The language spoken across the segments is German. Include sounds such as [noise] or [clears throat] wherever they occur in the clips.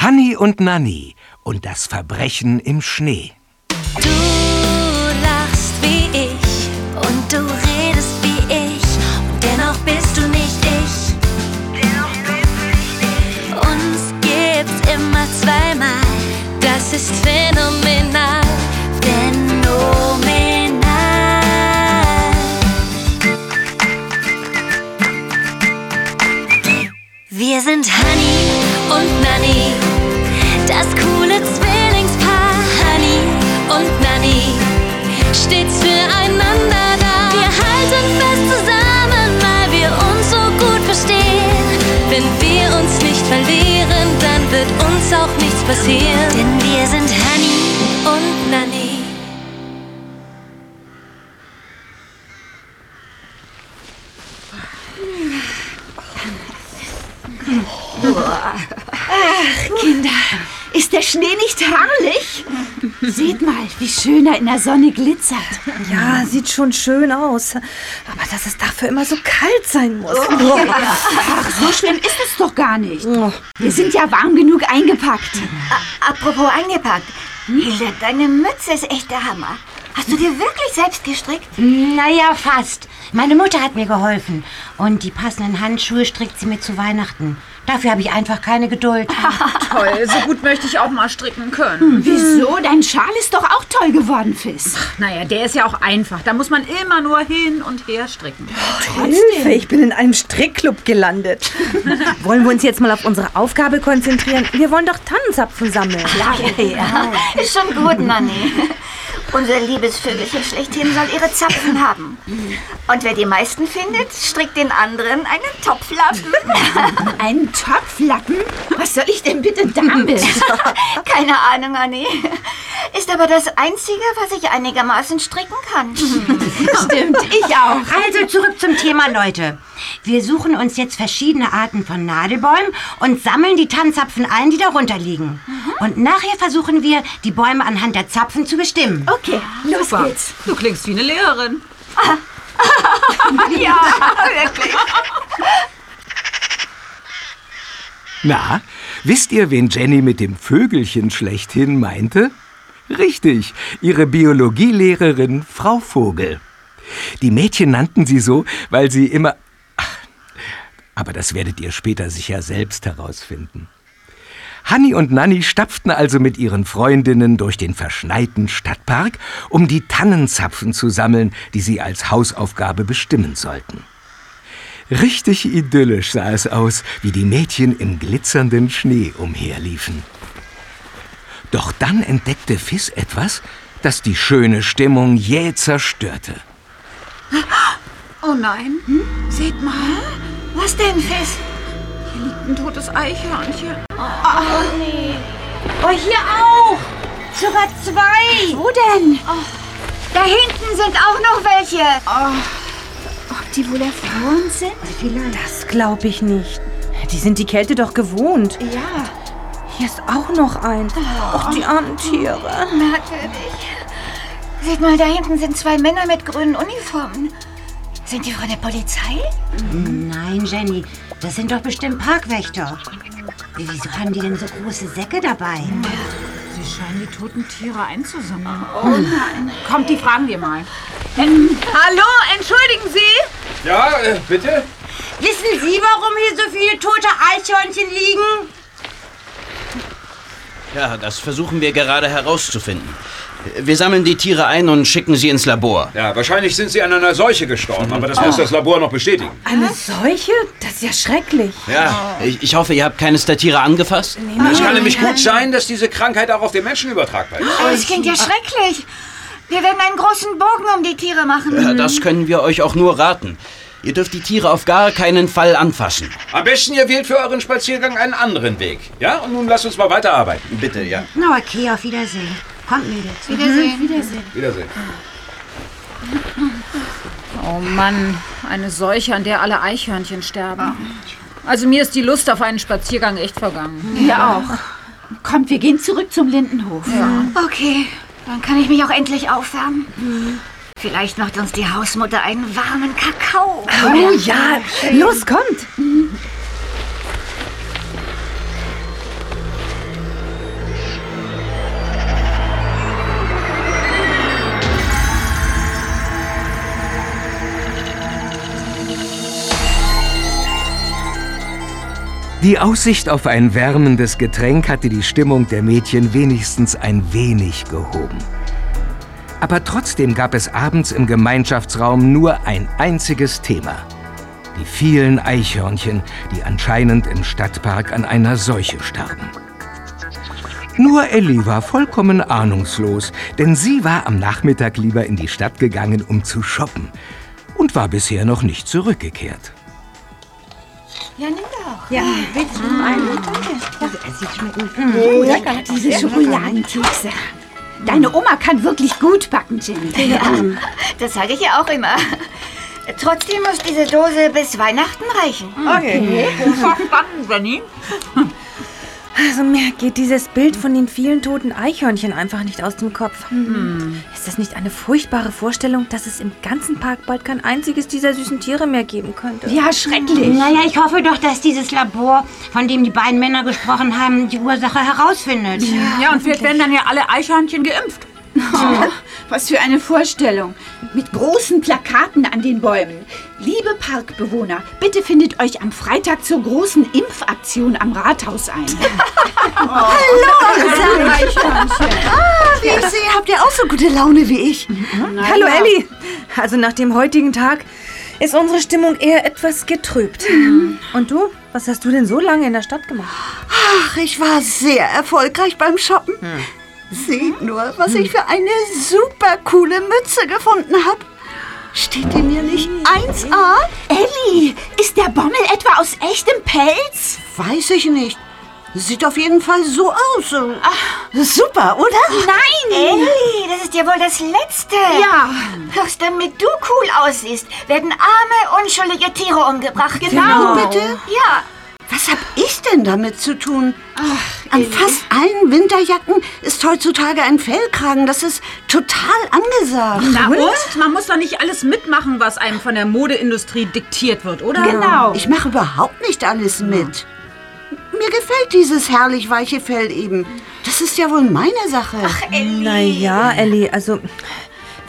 Hanni und Nanni und das Verbrechen im Schnee. Du lachst wie ich und du redest wie ich und dennoch bist du nicht ich. Uns gibt's immer zweimal, das ist phänomenal. Phänomenal. Wir sind Honey passieren. Denn wir sind Schnee nicht herrlich? Seht mal, wie schön er in der Sonne glitzert. Ja, sieht schon schön aus. Aber dass es dafür immer so kalt sein muss. Ach, so schlimm ist es doch gar nicht. Wir sind ja warm genug eingepackt. Apropos eingepackt. Hilde, deine Mütze ist echt der Hammer. Hast du dir wirklich selbst gestrickt? Naja, fast. Meine Mutter hat mir geholfen. Und die passenden Handschuhe strickt sie mir zu Weihnachten. Dafür habe ich einfach keine Geduld. [laughs] Toll, so gut möchte ich auch mal stricken können. Wieso? Dein Schal ist doch auch toll geworden, Fiss. Naja, der ist ja auch einfach. Da muss man immer nur hin und her stricken. Hilfe, ich bin in einem Strickclub gelandet. [laughs] wollen wir uns jetzt mal auf unsere Aufgabe konzentrieren? Wir wollen doch Tannenzapfen sammeln. Ja, ja. [laughs] Ist schon gut, Nanni. Unser liebes Vögelchen schlechthin soll ihre Zapfen haben. Und wer die meisten findet, strickt den anderen einen Topflappen. [laughs] Ein Topflappen? Was soll ich denn bitte damit? [laughs] Keine Ahnung, Anni. Ist aber das Einzige, was ich einigermaßen stricken kann. [laughs] Stimmt, ich auch. Also zurück zum Thema, Leute. Wir suchen uns jetzt verschiedene Arten von Nadelbäumen und sammeln die Tannenzapfen ein, die darunter liegen. Und nachher versuchen wir, die Bäume anhand der Zapfen zu bestimmen. Okay, los Super. geht's. Du klingst wie eine Lehrerin. [laughs] ja, wirklich. Na, wisst ihr, wen Jenny mit dem Vögelchen schlechthin meinte? Richtig, ihre Biologielehrerin Frau Vogel. Die Mädchen nannten sie so, weil sie immer... Aber das werdet ihr später sicher selbst herausfinden. Hanni und Nanni stapften also mit ihren Freundinnen durch den verschneiten Stadtpark, um die Tannenzapfen zu sammeln, die sie als Hausaufgabe bestimmen sollten. Richtig idyllisch sah es aus, wie die Mädchen im glitzernden Schnee umherliefen. Doch dann entdeckte Fiss etwas, das die schöne Stimmung jäh zerstörte. Oh nein. Seht mal, Was denn, Fiss? hier liegt ein totes Eichhörnchen. Oh, hier auch! Sogar zwei! Wo denn? Da hinten sind auch noch welche. Ob die wohl erfroren sind? Das glaube ich nicht. Die sind die Kälte doch gewohnt. Ja. Hier ist auch noch ein. Och, die armen Tiere. Merkwürdig. Seht mal, da hinten sind zwei Männer mit grünen Uniformen. Sind die von der Polizei? Nein, Jenny, das sind doch bestimmt Parkwächter. Wieso haben die denn so große Säcke dabei? Sie scheinen die toten Tiere einzusammeln. Oh nein. Kommt, die fragen wir mal. Ähm, hallo, entschuldigen Sie? Ja, äh, bitte? Wissen Sie, warum hier so viele tote Eichhörnchen liegen? Ja, das versuchen wir gerade herauszufinden. Wir sammeln die Tiere ein und schicken sie ins Labor. Ja, wahrscheinlich sind sie an einer Seuche gestorben, aber das muss das Labor noch bestätigen. Eine Seuche? Das ist ja schrecklich. Ja, ich, ich hoffe, ihr habt keines der Tiere angefasst. Es kann nämlich gut sein, dass diese Krankheit auch auf den Menschen übertragbar ist. Oh, das klingt ja schrecklich. Wir werden einen großen Bogen um die Tiere machen. Ja, das können wir euch auch nur raten. Ihr dürft die Tiere auf gar keinen Fall anfassen. Am besten, ihr wählt für euren Spaziergang einen anderen Weg. Ja, und nun lasst uns mal weiterarbeiten. Bitte, ja. Na, okay, auf Wiedersehen. Kommt, Mädels. Wiedersehen. Wiedersehen. Oh Mann, eine Seuche, an der alle Eichhörnchen sterben. Also mir ist die Lust auf einen Spaziergang echt vergangen. Wir auch. Kommt, wir gehen zurück zum Lindenhof. Okay, dann kann ich mich auch endlich aufwärmen. Vielleicht macht uns die Hausmutter einen warmen Kakao. Oh ja, los, kommt. Die Aussicht auf ein wärmendes Getränk hatte die Stimmung der Mädchen wenigstens ein wenig gehoben. Aber trotzdem gab es abends im Gemeinschaftsraum nur ein einziges Thema. Die vielen Eichhörnchen, die anscheinend im Stadtpark an einer Seuche starben. Nur Ellie war vollkommen ahnungslos, denn sie war am Nachmittag lieber in die Stadt gegangen, um zu shoppen und war bisher noch nicht zurückgekehrt. Ja, nimm doch. Ja, willst du einen? Danke. Sie schmecken oh, lecker, diese Schokoladentüte. Deine Oma kann wirklich gut backen, Jenny. Ja, das sage ich ja auch immer. Trotzdem muss diese Dose bis Weihnachten reichen. Okay. Verstanden, Jenny. Also mir geht dieses Bild von den vielen toten Eichhörnchen einfach nicht aus dem Kopf. Ist das nicht eine furchtbare Vorstellung, dass es im ganzen Park bald kein einziges dieser süßen Tiere mehr geben könnte? Ja, schrecklich. Naja, ich hoffe doch, dass dieses Labor, von dem die beiden Männer gesprochen haben, die Ursache herausfindet. Ja, und vielleicht werden dann ja alle Eichhörnchen geimpft. Oh, was für eine Vorstellung. Mit großen Plakaten an den Bäumen. Liebe Parkbewohner, bitte findet euch am Freitag zur großen Impfaktion am Rathaus ein. [laughs] Wie ich sehe, habt ihr auch so gute Laune wie ich. Hallo Elli. Also nach dem heutigen Tag ist unsere Stimmung eher etwas getrübt. Und du? Was hast du denn so lange in der Stadt gemacht? Ach, ich war sehr erfolgreich beim Shoppen. Seht nur, was ich für eine super coole Mütze gefunden habe. Steht die mir nicht 1A? Elli, ist der Bommel etwa aus echtem Pelz? Weiß ich nicht. Sieht auf jeden Fall so aus. Super, oder? Nein! Elli, das ist ja wohl das Letzte. Ja. Bloß damit du cool aussiehst, werden arme, unschuldige Tiere umgebracht. Genau. Bitte? Ja. Was hab ich denn damit zu tun? An fast allen Winterjacken ist heutzutage ein Fellkragen. Das ist total angesagt. Na und? Man muss doch nicht alles mitmachen, was einem von der Modeindustrie diktiert wird, oder? Genau. Ich mache überhaupt nicht alles mit. Mir gefällt dieses herrlich weiche Fell eben. Das ist ja wohl meine Sache. Naja, Elli, also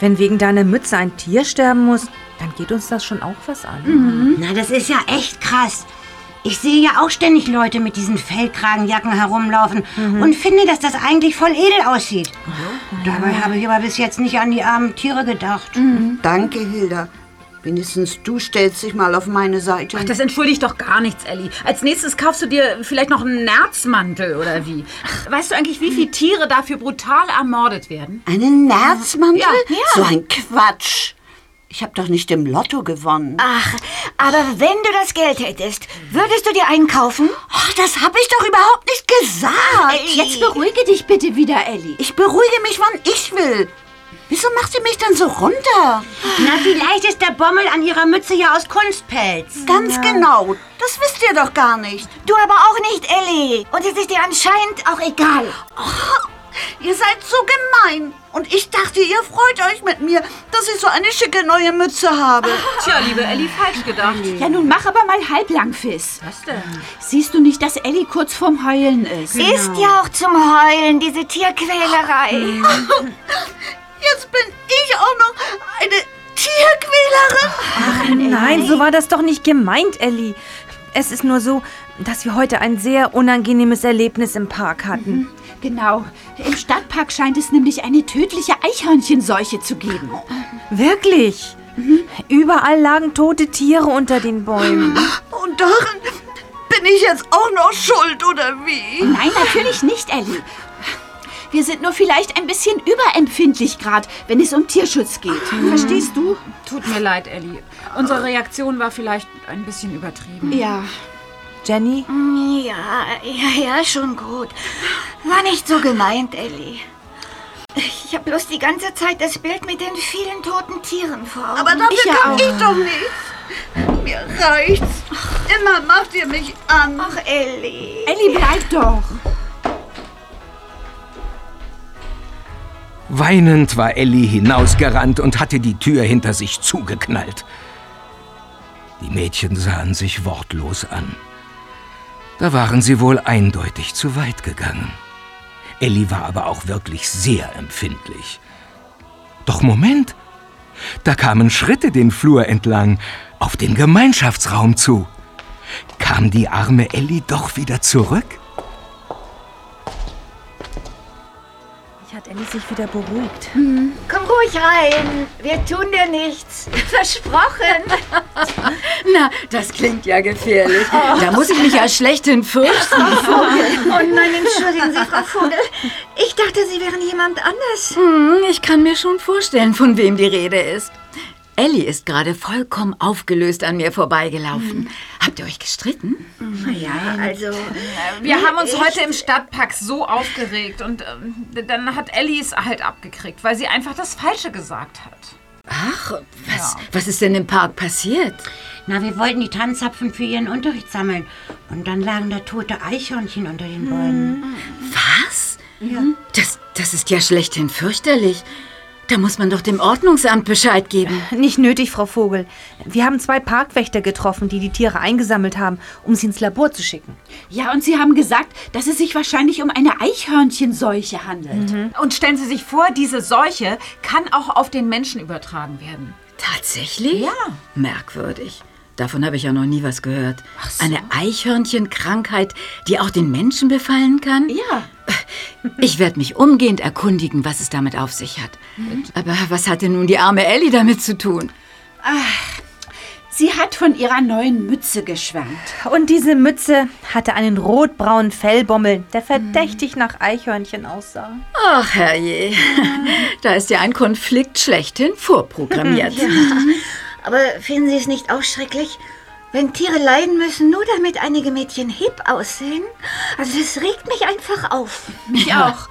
wenn wegen deiner Mütze ein Tier sterben muss, dann geht uns das schon auch was an. Na, das ist ja echt krass. Ich sehe ja auch ständig Leute mit diesen Fellkragenjacken herumlaufen und finde, dass das eigentlich voll edel aussieht. Dabei habe ich aber bis jetzt nicht an die armen Tiere gedacht. Danke, Hilda. Wenigstens du stellst dich mal auf meine Seite. Ach, das entschuldigt doch gar nichts, Elli. Als nächstes kaufst du dir vielleicht noch einen Nerzmantel oder wie? Ach, weißt du eigentlich, wie viele Tiere dafür brutal ermordet werden? Einen Nerzmantel? Ja, ja. So ein Quatsch. Ich habe doch nicht im Lotto gewonnen. Ach, aber wenn du das Geld hättest, würdest du dir einen kaufen? Ach, das habe ich doch überhaupt nicht gesagt. Jetzt beruhige dich bitte wieder, Elli. Ich beruhige mich, wann ich will. Wieso macht ihr mich denn so runter? Na, vielleicht ist der Bommel an ihrer Mütze ja aus Kunstpelz. Ganz genau. Das wisst ihr doch gar nicht. Du aber auch nicht, Elli. Und es ist dir anscheinend auch egal. Ihr seid so gemein. Und ich dachte, ihr freut euch mit mir, dass ich so eine schicke neue Mütze habe. [laughs] Tja, liebe Elli, falsch gedacht. Ja, nun mach aber mal halblang, Fiss. Was denn? Siehst du nicht, dass Elli kurz vorm Heulen ist? Ist ja auch zum Heulen, diese Tierquälerei. [laughs] Jetzt bin ich auch noch eine Tierquälerin. Nein, so war das doch nicht gemeint, Elli. Es ist nur so, dass wir heute ein sehr unangenehmes Erlebnis im Park hatten. Genau. Im Stadtpark scheint es nämlich eine tödliche Eichhörnchenseuche zu geben. Wirklich? Überall lagen tote Tiere unter den Bäumen. [gasps] Und daran bin ich jetzt auch noch schuld, oder wie? Nein, natürlich nicht, Elli. Wir sind nur vielleicht ein bisschen überempfindlich gerade, wenn es um Tierschutz geht. Verstehst du? Tut mir leid, Elli. Unsere Reaktion war vielleicht ein bisschen übertrieben. Ja. Jenny? Ja, ja, ja, schon gut. War nicht so gemeint, Elli. Ich habe bloß die ganze Zeit das Bild mit den vielen toten Tieren vor Augen. Aber dafür Ich ja kann auch. ich doch nichts. Mir reicht's. Immer macht ihr mich an. Ach, Elli. Elli, bleib doch. Weinend war Elli hinausgerannt und hatte die Tür hinter sich zugeknallt. Die Mädchen sahen sich wortlos an. Da waren sie wohl eindeutig zu weit gegangen. Elli war aber auch wirklich sehr empfindlich. Doch Moment, da kamen Schritte den Flur entlang, auf den Gemeinschaftsraum zu. Kam die arme Elli doch wieder zurück? Hat Ellie sich wieder beruhigt. Komm ruhig rein. Wir tun dir nichts. [laughs] Versprochen. Na, das klingt ja gefährlich. Da muss ich mich ja schlechthin fürchten. Oh nein, entschuldigen Sie, Frau Vogel. Ich dachte, Sie wären jemand anders. Hm, ich kann mir schon vorstellen, von wem die Rede ist. Ellie ist gerade vollkommen aufgelöst an mir vorbeigelaufen. Habt ihr euch gestritten? Ja, also... Wir haben uns heute im Stadtpark so aufgeregt und ähm, dann hat Ellie es halt abgekriegt, weil sie einfach das Falsche gesagt hat. Ach, was, was ist denn im Park passiert? Na, wir wollten die Tanzzapfen für ihren Unterricht sammeln. Und dann lagen da tote Eichhörnchen unter den Bäumen. Was? Ja. Das, das ist ja schlechthin fürchterlich. Da muss man doch dem Ordnungsamt Bescheid geben. Nicht nötig, Frau Vogel. Wir haben zwei Parkwächter getroffen, die die Tiere eingesammelt haben, um sie ins Labor zu schicken. Ja, und Sie haben gesagt, dass es sich wahrscheinlich um eine Eichhörnchenseuche handelt. Und stellen Sie sich vor, diese Seuche kann auch auf den Menschen übertragen werden. Tatsächlich? Ja. Merkwürdig. Davon habe ich ja noch nie was gehört. Eine Eichhörnchenkrankheit, die auch den Menschen befallen kann? Ja. Ich werde mich umgehend erkundigen, was es damit auf sich hat. Aber was hat denn nun die arme Ellie damit zu tun? Sie hat von ihrer neuen Mütze geschwärmt. Und diese Mütze hatte einen rotbraunen Fellbommel, der verdächtig nach Eichhörnchen aussah. Ach, herrje. [laughs] Da ist ja ein Konflikt schlechthin vorprogrammiert. [laughs] Aber finden Sie es nicht auch schrecklich, wenn Tiere leiden müssen, nur damit einige Mädchen hip aussehen? Also das regt mich einfach auf. Mich auch.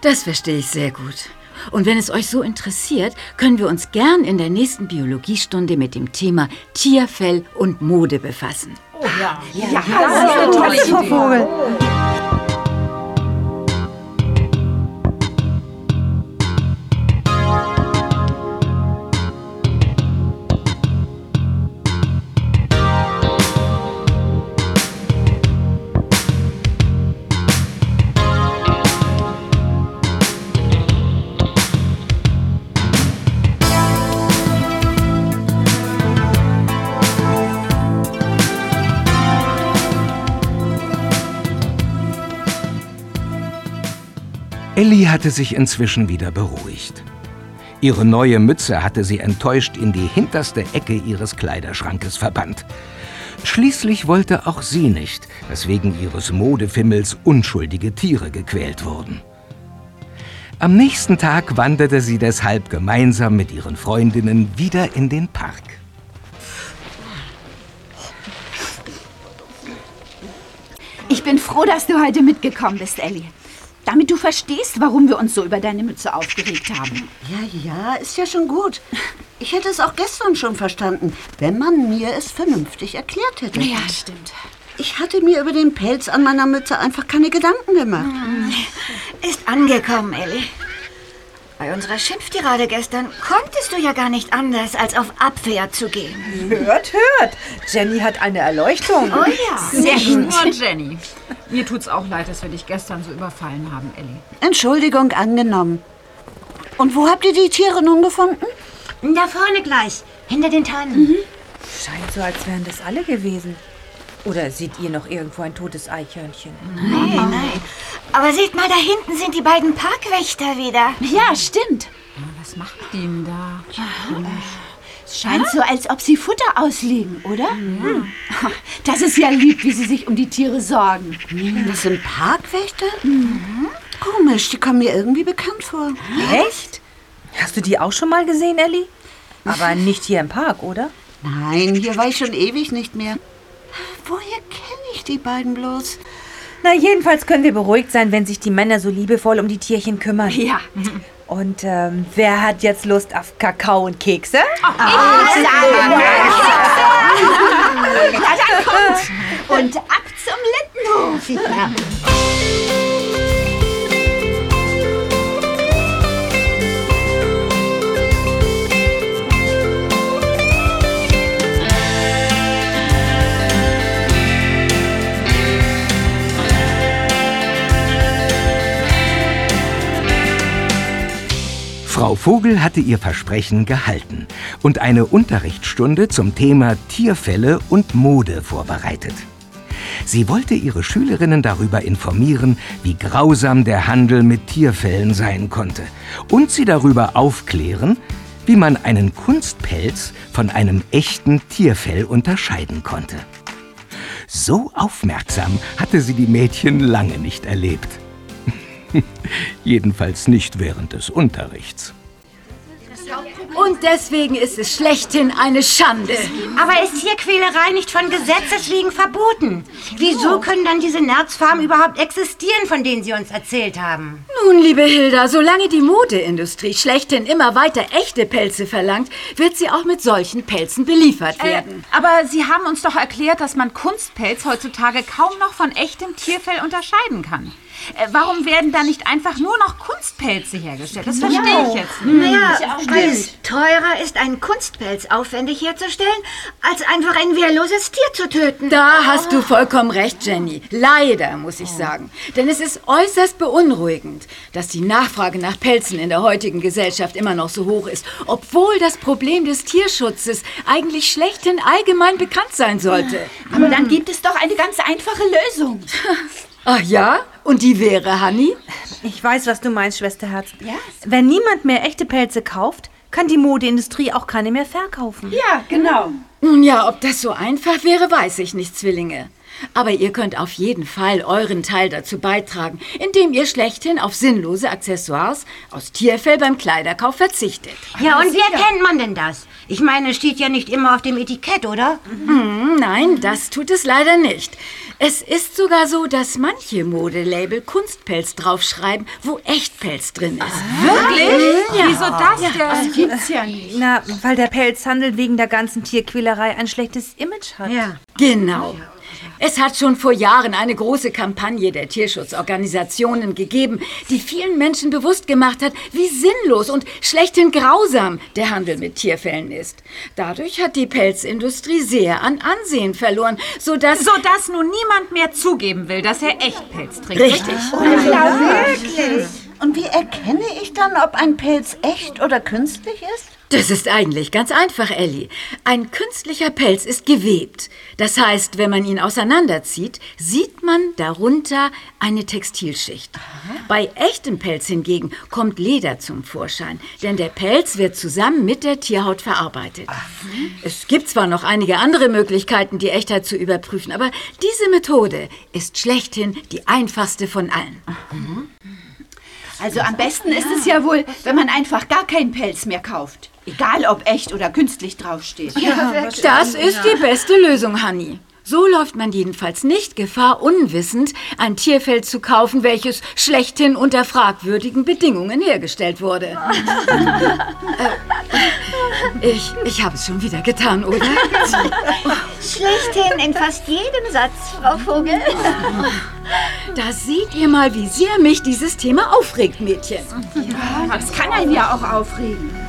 Das verstehe ich sehr gut. Und wenn es euch so interessiert, können wir uns gern in der nächsten Biologiestunde mit dem Thema Tierfell und Mode befassen. Oh ja. Ja, Tolle Frau Vogel. Ellie hatte sich inzwischen wieder beruhigt. Ihre neue Mütze hatte sie enttäuscht in die hinterste Ecke ihres Kleiderschrankes verbannt. Schließlich wollte auch sie nicht, dass wegen ihres Modefimmels unschuldige Tiere gequält wurden. Am nächsten Tag wanderte sie deshalb gemeinsam mit ihren Freundinnen wieder in den Park. Ich bin froh, dass du heute mitgekommen bist, Ellie. Damit du verstehst, warum wir uns so über deine Mütze aufgeregt haben. Ja, ja, ist ja schon gut. Ich hätte es auch gestern schon verstanden, wenn man mir es vernünftig erklärt hätte. Ja, stimmt. Ich hatte mir über den Pelz an meiner Mütze einfach keine Gedanken gemacht. Ist angekommen, Ellie. Bei unserer Schimpftirade gestern konntest du ja gar nicht anders, als auf Abwehr zu gehen. Hört, hört. Jenny hat eine Erleuchtung. Oh ja. Sehr Nicht nur Jenny. Mir tut's auch leid, dass wir dich gestern so überfallen haben, Ellie. Entschuldigung angenommen. Und wo habt ihr die Tiere nun gefunden? Da vorne gleich, hinter den Tannen. Scheint so, als wären das alle gewesen. Oder seht ihr noch irgendwo ein totes Eichhörnchen? Nein, nein. Aber seht mal, da hinten sind die beiden Parkwächter wieder. Ja, stimmt. Was macht die denn da? Es scheint so, als ob sie Futter auslegen, oder? Hm. Das ist ja lieb, wie sie sich um die Tiere sorgen. Das sind Parkwächter? Komisch, die kommen mir irgendwie bekannt vor. Echt? Hast du die auch schon mal gesehen, Ellie? Aber [laughs] nicht hier im Park, oder? Nein, hier war ich schon ewig nicht mehr. Woher kenne ich die beiden bloß? Na, jedenfalls können wir beruhigt sein, wenn sich die Männer so liebevoll um die Tierchen kümmern. Ja. Und ähm, wer hat jetzt Lust auf Kakao und Kekse? [laughs] Na, dann kommt. Und ab zum Littenhof. Frau Vogel hatte ihr Versprechen gehalten und eine Unterrichtsstunde zum Thema Tierfälle und Mode vorbereitet. Sie wollte ihre Schülerinnen darüber informieren, wie grausam der Handel mit Tierfällen sein konnte und sie darüber aufklären, wie man einen Kunstpelz von einem echten Tierfell unterscheiden konnte. So aufmerksam hatte sie die Mädchen lange nicht erlebt. [laughs] Jedenfalls nicht während des Unterrichts. Und deswegen ist es schlechthin eine Schande. Aber ist Tierquälerei nicht von Gesetzes wegen verboten? Wieso können dann diese Nerzfarmen überhaupt existieren, von denen Sie uns erzählt haben? Nun, liebe Hilda, solange die Modeindustrie schlechthin immer weiter echte Pelze verlangt, wird sie auch mit solchen Pelzen beliefert werden. Äh, aber Sie haben uns doch erklärt, dass man Kunstpelz heutzutage kaum noch von echtem Tierfell unterscheiden kann. Äh, warum werden da nicht einfach nur noch Kunstpelze hergestellt? Das verstehe ich jetzt nicht. Naja, weil es teurer ist, einen Kunstpelz aufwendig herzustellen, als einfach ein wehrloses Tier zu töten. Da hast du vollkommen recht, Jenny. Leider, muss ich sagen. Denn es ist äußerst beunruhigend, dass die Nachfrage nach Pelzen in der heutigen Gesellschaft immer noch so hoch ist, obwohl das Problem des Tierschutzes eigentlich schlechthin allgemein bekannt sein sollte. Aber dann gibt es doch eine ganz einfache Lösung. [laughs] Ach ja? Und die wäre, Hanni? Ich weiß, was du meinst, Schwesterherz. Wenn niemand mehr echte Pelze kauft, kann die Modeindustrie auch keine mehr verkaufen. Ja, genau. Nun ja, ob das so einfach wäre, weiß ich nicht, Zwillinge. Aber ihr könnt auf jeden Fall euren Teil dazu beitragen, indem ihr schlechthin auf sinnlose Accessoires aus Tierfell beim Kleiderkauf verzichtet. Ja, und wie erkennt man denn das? Ich meine, es steht ja nicht immer auf dem Etikett, oder? Hm, nein, das tut es leider nicht. Es ist sogar so, dass manche Modelabel Kunstpelz draufschreiben, wo Echtpelz drin ist. Wirklich? Ja. Wieso das denn? Das gibt's ja nicht. Na, weil der Pelzhandel wegen der ganzen Tierquälerei ein schlechtes Image hat. Ja. Genau. Es hat schon vor Jahren eine große Kampagne der Tierschutzorganisationen gegeben, die vielen Menschen bewusst gemacht hat, wie sinnlos und schlechthin grausam der Handel mit Tierfällen ist. Dadurch hat die Pelzindustrie sehr an Ansehen verloren, sodass... So dass nun niemand mehr zugeben will, dass er Echtpelz trinkt. Richtig. Wirklich? Und wie erkenne ich dann, ob ein Pelz echt oder künstlich ist? Das ist eigentlich ganz einfach, Ellie. Ein künstlicher Pelz ist gewebt. Das heißt, wenn man ihn auseinanderzieht, sieht man darunter eine Textilschicht. Bei echtem Pelz hingegen kommt Leder zum Vorschein, denn der Pelz wird zusammen mit der Tierhaut verarbeitet. Es gibt zwar noch einige andere Möglichkeiten, die Echtheit zu überprüfen, aber diese Methode ist schlechthin die einfachste von allen. Also am besten ist es ja wohl, wenn man einfach gar keinen Pelz mehr kauft. Egal, ob echt oder künstlich draufsteht. Das ist die beste Lösung, Hanni. So läuft man jedenfalls nicht Gefahr, unwissend ein Tierfell zu kaufen, welches schlechthin unter fragwürdigen Bedingungen hergestellt wurde. [laughs] äh, ich ich habe es schon wieder getan, oder? [laughs] Schlechthin in fast jedem Satz, Frau Vogel. Da seht ihr mal, wie sehr mich dieses Thema aufregt, Mädchen. Ja, das kann einen ja auch aufregen.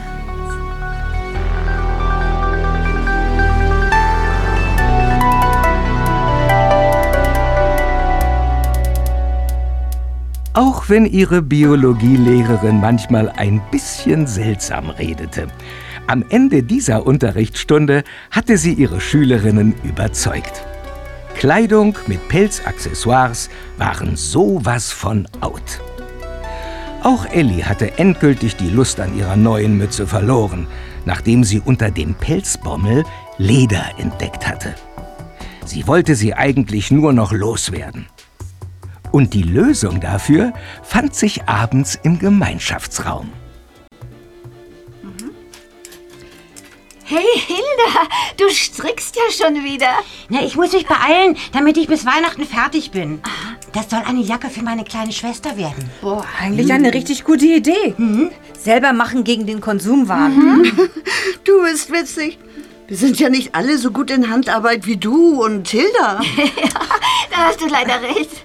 Auch wenn ihre Biologielehrerin manchmal ein bisschen seltsam redete. Am Ende dieser Unterrichtsstunde hatte sie ihre Schülerinnen überzeugt. Kleidung mit Pelzaccessoires waren sowas von out. Auch Ellie hatte endgültig die Lust an ihrer neuen Mütze verloren, nachdem sie unter dem Pelzbommel Leder entdeckt hatte. Sie wollte sie eigentlich nur noch loswerden. Und die Lösung dafür fand sich abends im Gemeinschaftsraum. Hey, Hilda, du strickst ja schon wieder. Na, ich muss mich beeilen, damit ich bis Weihnachten fertig bin. Das soll eine Jacke für meine kleine Schwester werden. Boah, eigentlich eine richtig gute Idee. Selber machen gegen den Konsumwahn. [laughs] Du bist witzig. Wir sind ja nicht alle so gut in Handarbeit wie du und Hilda. [laughs] [laughs] Da hast du leider recht.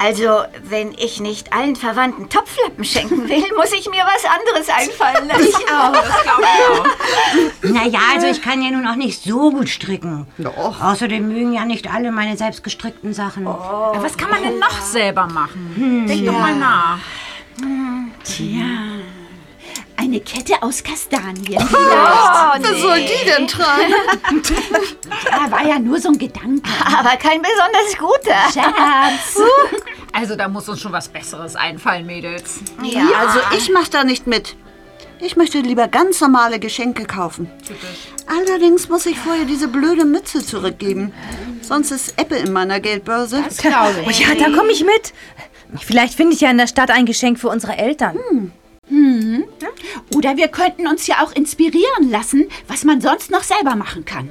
Also, wenn ich nicht allen Verwandten Topflappen schenken will, [laughs] muss ich mir was anderes einfallen lassen. Ich auch. [laughs] Das glaube ich auch. Naja, also ich kann ja nun auch nicht so gut stricken. Doch. Außerdem mögen ja nicht alle meine selbst gestrickten Sachen. Was kann man denn noch selber machen? Denk doch mal nach. Tja, ein eine Kette aus Kastanien. Oh, Was soll die denn tragen? [laughs] Ja, war ja nur so ein Gedanke. Aber kein besonders guter. Scherz. Also da muss uns schon was Besseres einfallen, Mädels. Ja. Also ich mach da nicht mit. Ich möchte lieber ganz normale Geschenke kaufen. Allerdings muss ich vorher diese blöde Mütze zurückgeben. Sonst ist Apple in meiner Geldbörse. Oh ja, da komme ich mit. Vielleicht finde ich ja in der Stadt ein Geschenk für unsere Eltern. Oder wir könnten uns ja auch inspirieren lassen, was man sonst noch selber machen kann.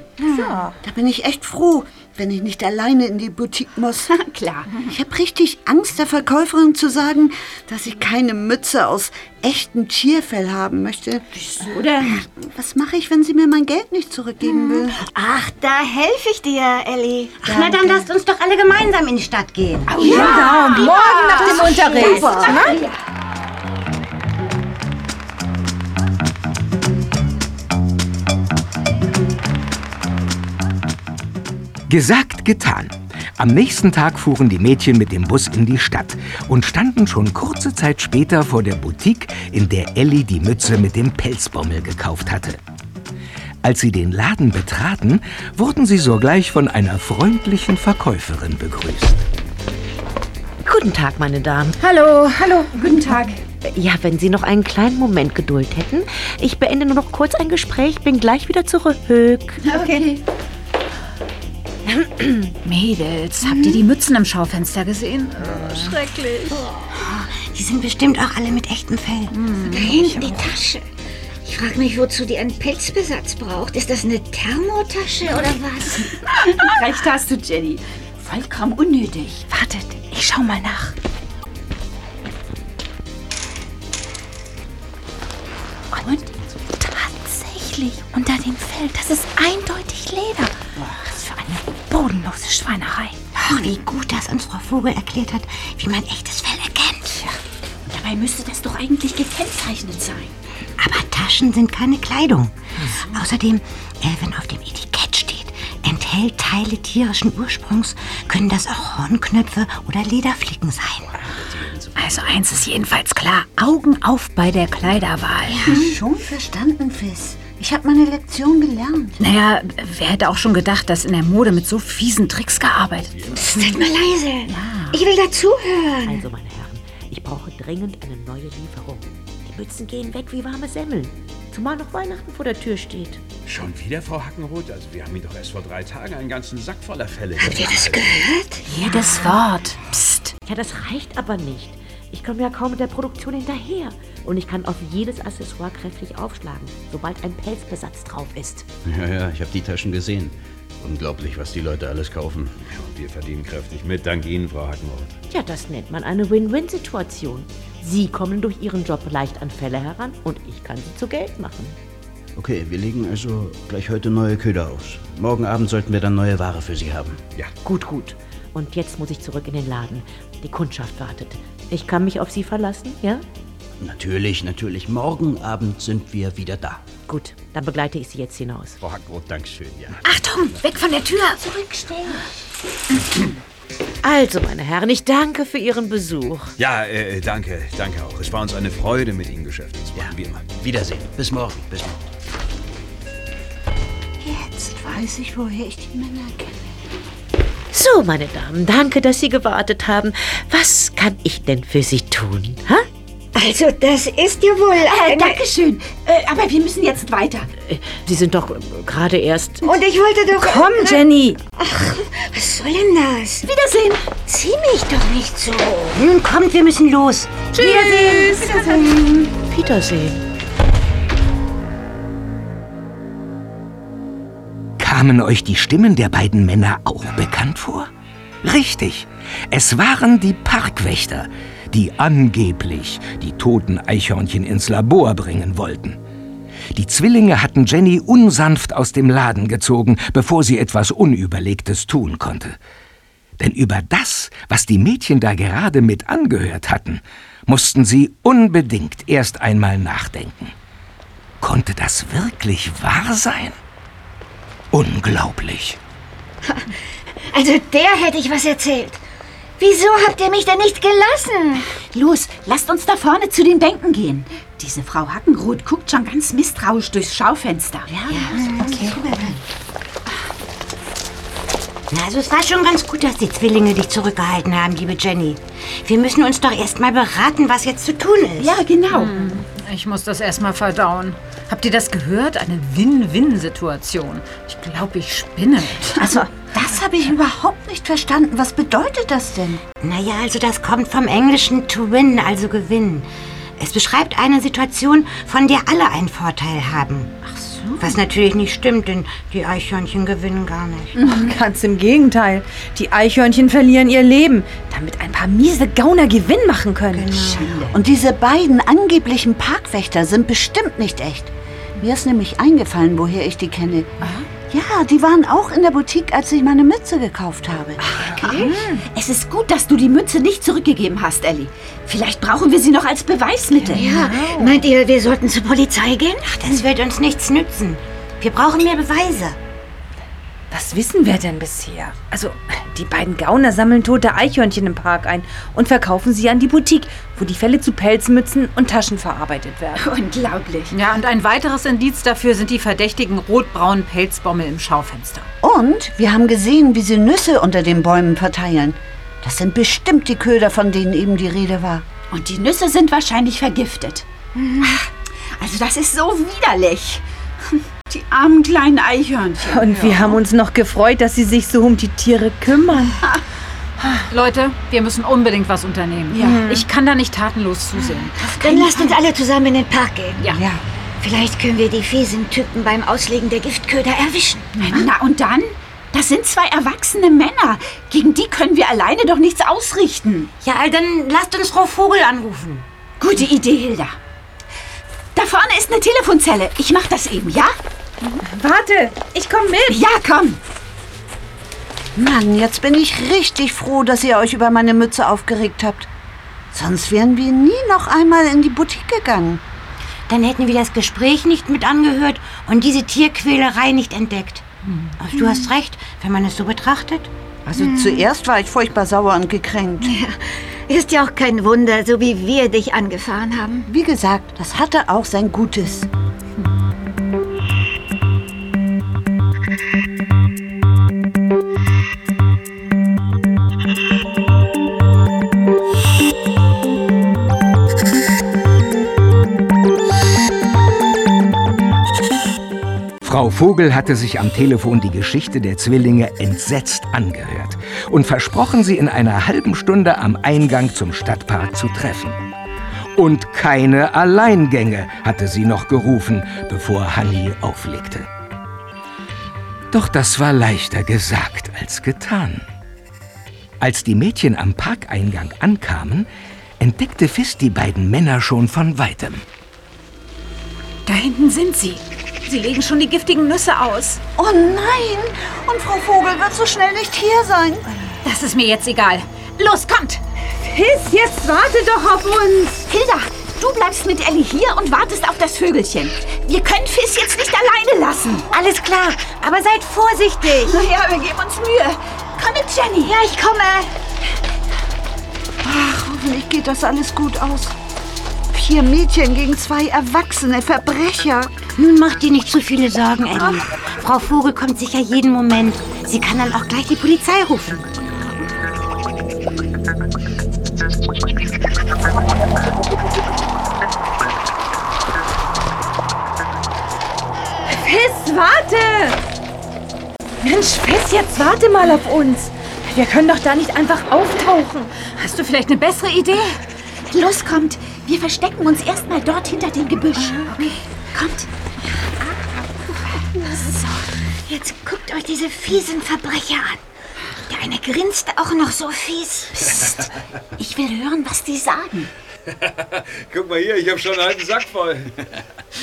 Da bin ich echt froh, wenn ich nicht alleine in die Boutique muss. [laughs] Klar. Ich habe richtig Angst, der Verkäuferin zu sagen, dass ich keine Mütze aus echtem Tierfell haben möchte. Oder? Was mache ich, wenn sie mir mein Geld nicht zurückgeben will? Ach, da helfe ich dir, Ellie. Ach, na dann lasst uns doch alle gemeinsam in die Stadt gehen. Ja, morgen nach dem Unterricht. Ne? Gesagt, getan. Am nächsten Tag fuhren die Mädchen mit dem Bus in die Stadt und standen schon kurze Zeit später vor der Boutique, in der Ellie die Mütze mit dem Pelzbommel gekauft hatte. Als sie den Laden betraten, wurden sie sogleich von einer freundlichen Verkäuferin begrüßt. Guten Tag, meine Damen. Hallo, hallo. Guten Tag. Ja, wenn Sie noch einen kleinen Moment Geduld hätten. Ich beende nur noch kurz ein Gespräch, bin gleich wieder zurück. Okay. [clears throat] Mädels, habt ihr die Mützen im Schaufenster gesehen? Die sind bestimmt auch alle mit echtem Fell. Da hinten die Tasche. Ich frage mich, wozu die einen Pelzbesatz braucht. Ist das eine Thermotasche oder was? [laughs] Recht hast du, Jenny. Vollkommen unnötig. Wartet, ich schau mal nach. Und tatsächlich unter dem Fell, das ist eindeutig Leder. Was für eine bodenlose Schweinerei. Ach, wie gut, dass uns Frau Vogel erklärt hat, wie man echtes Fell erkennt. Dabei müsste das doch eigentlich gekennzeichnet sein. Aber Taschen sind keine Kleidung. Außerdem, äh, wenn auf dem Etikett steht, enthält Teile tierischen Ursprungs, können das auch Hornknöpfe oder Lederflicken sein. Also eins ist jedenfalls klar, Augen auf bei der Kleiderwahl. Schon verstanden, Fiss. Ich habe meine Lektion gelernt. Naja, wer hätte auch schon gedacht, dass in der Mode mit so fiesen Tricks gearbeitet wird. Seid mal leise. Ich will dazuhören. Also, meine Herren, ich brauche dringend eine neue Lieferung. Die Mützen gehen weg wie warme Semmeln. Zumal noch Weihnachten vor der Tür steht. Schon wieder, Frau Hackenroth? Also wir haben Ihnen doch erst vor drei Tagen einen ganzen Sack voller Fälle Habt ihr das gehört? Jedes Wort. Psst. Ja, das reicht aber nicht. Ich komme ja kaum mit der Produktion hinterher. Und ich kann auf jedes Accessoire kräftig aufschlagen, sobald ein Pelzbesatz drauf ist. Ja, ja, ich habe die Taschen gesehen. Unglaublich, was die Leute alles kaufen. Ja, und wir verdienen kräftig mit, dank Ihnen, Frau Hackenroth. Ja, das nennt man eine Win-Win-Situation. Sie kommen durch Ihren Job leicht an Fälle heran und ich kann Sie zu Geld machen. Okay, wir legen also gleich heute neue Köder aus. Morgen Abend sollten wir dann neue Ware für Sie haben. Gut, gut. Und jetzt muss ich zurück in den Laden. Die Kundschaft wartet. Ich kann mich auf Sie verlassen, ja? Natürlich, natürlich. Morgen Abend sind wir wieder da. Gut, dann begleite ich Sie jetzt hinaus. Frau Hackenroth, Dankeschön, ja. Achtung, weg von der Tür. Also, meine Herren, ich danke für Ihren Besuch. Ja, äh, danke, danke auch. Es war uns eine Freude, mit Ihnen Geschäfte zu machen, wie immer. Wiedersehen. Bis morgen. Bis morgen. Jetzt weiß ich, woher ich die Männer kenne. So, meine Damen, danke, dass Sie gewartet haben. Was kann ich denn für Sie tun? Ha? Also, das ist ja wohl Äh, eine... Dankeschön. Äh, aber wir müssen jetzt weiter. Sie sind doch äh, gerade erst. Und ich wollte doch... Komm, Jenny. Was soll denn das? Wiedersehen. Zieh mich doch nicht so. Nun kommt, wir müssen los. Wiedersehen. Kamen euch die Stimmen der beiden Männer auch bekannt vor? Richtig, es waren die Parkwächter, die angeblich die toten Eichhörnchen ins Labor bringen wollten. Die Zwillinge hatten Jenny unsanft aus dem Laden gezogen, bevor sie etwas Unüberlegtes tun konnte. Denn über das, was die Mädchen da gerade mit angehört hatten, mussten sie unbedingt erst einmal nachdenken. Konnte das wirklich wahr sein? Unglaublich. Also, der hätte ich was erzählt. Wieso habt ihr mich denn nicht gelassen? Los, lasst uns da vorne zu den Bänken gehen. Diese Frau Hackenroth guckt schon ganz misstrauisch durchs Schaufenster. Ja, okay. Na, also es war schon ganz gut, dass die Zwillinge dich zurückgehalten haben, liebe Jenny. Wir müssen uns doch erst mal beraten, was jetzt zu tun ist. Ja, genau. Ich muss das erstmal verdauen. Habt ihr das gehört? Eine Win-Win-Situation. Ich glaube, ich spinne. Also, das habe ich überhaupt nicht verstanden. Was bedeutet das denn? Naja, also das kommt vom englischen to win, also gewinnen. Es beschreibt eine Situation, von der alle einen Vorteil haben. Ach so. Was natürlich nicht stimmt, denn die Eichhörnchen gewinnen gar nicht. [laughs] Ganz im Gegenteil. Die Eichhörnchen verlieren ihr Leben, damit ein paar miese Gauner Gewinn machen können. Und diese beiden angeblichen Parkwächter sind bestimmt nicht echt. Mir ist nämlich eingefallen, woher ich die kenne. Ja, die waren auch in der Boutique, als ich meine Mütze gekauft habe. Okay. Es ist gut, dass du die Mütze nicht zurückgegeben hast, Ellie. Vielleicht brauchen wir sie noch als Beweismittel. Ja, meint ihr, wir sollten zur Polizei gehen? Ach, das wird uns nichts nützen. Wir brauchen mehr Beweise. Was wissen wir denn bisher? Also, die beiden Gauner sammeln tote Eichhörnchen im Park ein und verkaufen sie an die Boutique, wo die Felle zu Pelzmützen und Taschen verarbeitet werden. [laughs] Unglaublich. Ja, und ein weiteres Indiz dafür sind die verdächtigen rotbraunen Pelzbommel im Schaufenster. Und wir haben gesehen, wie sie Nüsse unter den Bäumen verteilen. Das sind bestimmt die Köder, von denen eben die Rede war. Und die Nüsse sind wahrscheinlich vergiftet. Ach, also das ist so widerlich. Die armen kleinen Eichhörnchen. Und wir haben uns noch gefreut, dass sie sich so um die Tiere kümmern. Leute, wir müssen unbedingt was unternehmen. Ja. Ich kann da nicht tatenlos zusehen. Dann lasst uns alle zusammen in den Park gehen. Ja. Vielleicht können wir die fiesen Typen beim Auslegen der Giftköder erwischen. Na und dann? Das sind zwei erwachsene Männer. Gegen die können wir alleine doch nichts ausrichten. Ja, dann lasst uns Frau Vogel anrufen. Gute Idee, Hilda. Da vorne ist eine Telefonzelle. Ich mach das eben, ja? Warte, ich komme mit. Ja, komm. Mann, jetzt bin ich richtig froh, dass ihr euch über meine Mütze aufgeregt habt. Sonst wären wir nie noch einmal in die Boutique gegangen. Dann hätten wir das Gespräch nicht mit angehört und diese Tierquälerei nicht entdeckt. Also du hast recht, wenn man es so betrachtet. Also zuerst war ich furchtbar sauer und gekränkt. Ist ja auch kein Wunder, so wie wir dich angefahren haben. Wie gesagt, das hatte auch sein Gutes. Frau Vogel hatte sich am Telefon die Geschichte der Zwillinge entsetzt angehört und versprochen, sie in einer halben Stunde am Eingang zum Stadtpark zu treffen. Und keine Alleingänge hatte sie noch gerufen, bevor Hanni auflegte. Doch das war leichter gesagt als getan. Als die Mädchen am Parkeingang ankamen, entdeckte Fiss die beiden Männer schon von weitem. Da hinten sind sie. Sie legen schon die giftigen Nüsse aus. Oh nein! Und Frau Vogel wird so schnell nicht hier sein. Das ist mir jetzt egal. Los, kommt! Fiss, jetzt warte doch auf uns. Hilda, du bleibst mit Ellie hier und wartest auf das Vögelchen. Wir können Fiss jetzt nicht alleine lassen. Alles klar, aber seid vorsichtig. Naja, wir geben uns Mühe. Komm mit, Jenny. Ja, ich komme. Ach, hoffentlich geht das alles gut aus. Vier Mädchen gegen zwei erwachsene Verbrecher. Nun mach dir nicht zu viele Sorgen, Ellie. Frau Vogel kommt sicher jeden Moment. Sie kann dann auch gleich die Polizei rufen. Fiss, warte! Mensch, Fiss, jetzt warte mal auf uns. Wir können doch da nicht einfach auftauchen. Hast du vielleicht eine bessere Idee? Los, kommt. Wir verstecken uns erstmal dort hinter dem Gebüsch. Okay. Kommt. So, jetzt guckt euch diese fiesen Verbrecher an. Der eine grinst auch noch so fies. Psst. Ich will hören, was die sagen. [laughs] Guck mal hier, ich habe schon einen halben Sack voll. [laughs]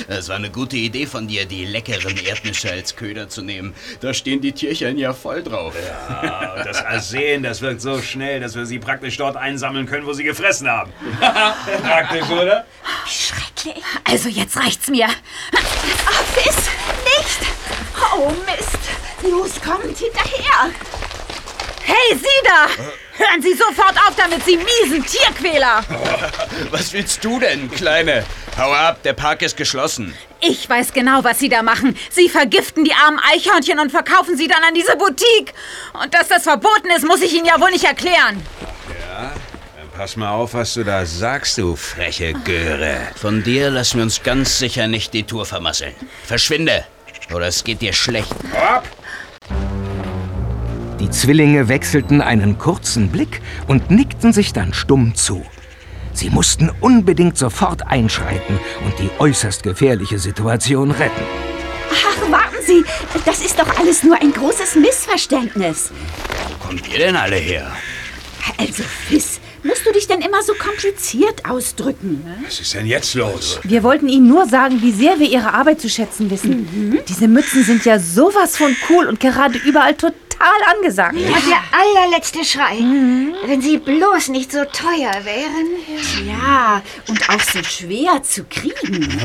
Es war eine gute Idee von dir, die leckeren Erdnüsse als Köder zu nehmen. Da stehen die Tierchen ja voll drauf. Ja, und das Arsen, das wirkt so schnell, dass wir sie praktisch dort einsammeln können, wo sie gefressen haben. [laughs] Praktisch, oder? Schrecklich. Also jetzt reicht's mir. Ah, Fiss, nicht. Oh, Mist. Los, kommt hinterher. Hey, Sie da! Hören Sie sofort auf damit, Sie miesen Tierquäler! [laughs] Was willst du denn, Kleine? Hau ab, der Park ist geschlossen. Ich weiß genau, was Sie da machen. Sie vergiften die armen Eichhörnchen und verkaufen sie dann an diese Boutique. Und dass das verboten ist, muss ich Ihnen ja wohl nicht erklären. Ja, dann pass mal auf, was du da sagst, du freche Göre. Von dir lassen wir uns ganz sicher nicht die Tour vermasseln. Verschwinde, oder es geht dir schlecht. Ab! Die Zwillinge wechselten einen kurzen Blick und nickten sich dann stumm zu. Sie mussten unbedingt sofort einschreiten und die äußerst gefährliche Situation retten. Ach, warten Sie, das ist doch alles nur ein großes Missverständnis. Wo kommt ihr denn alle her? Also, Fiss, musst du dich denn immer so kompliziert ausdrücken? Was ist denn jetzt los? Wir wollten Ihnen nur sagen, wie sehr wir Ihre Arbeit zu schätzen wissen. Diese Mützen sind ja sowas von cool und gerade überall total angesagt. Ja, der allerletzte Schrei. Wenn sie bloß nicht so teuer wären. Ja, und auch so schwer zu kriegen.